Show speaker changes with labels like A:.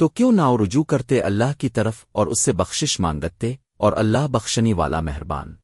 A: تو کیوں نہ رجوع کرتے اللہ کی طرف اور اس سے بخشش مانگتے اور اللہ بخشنی والا مہربان۔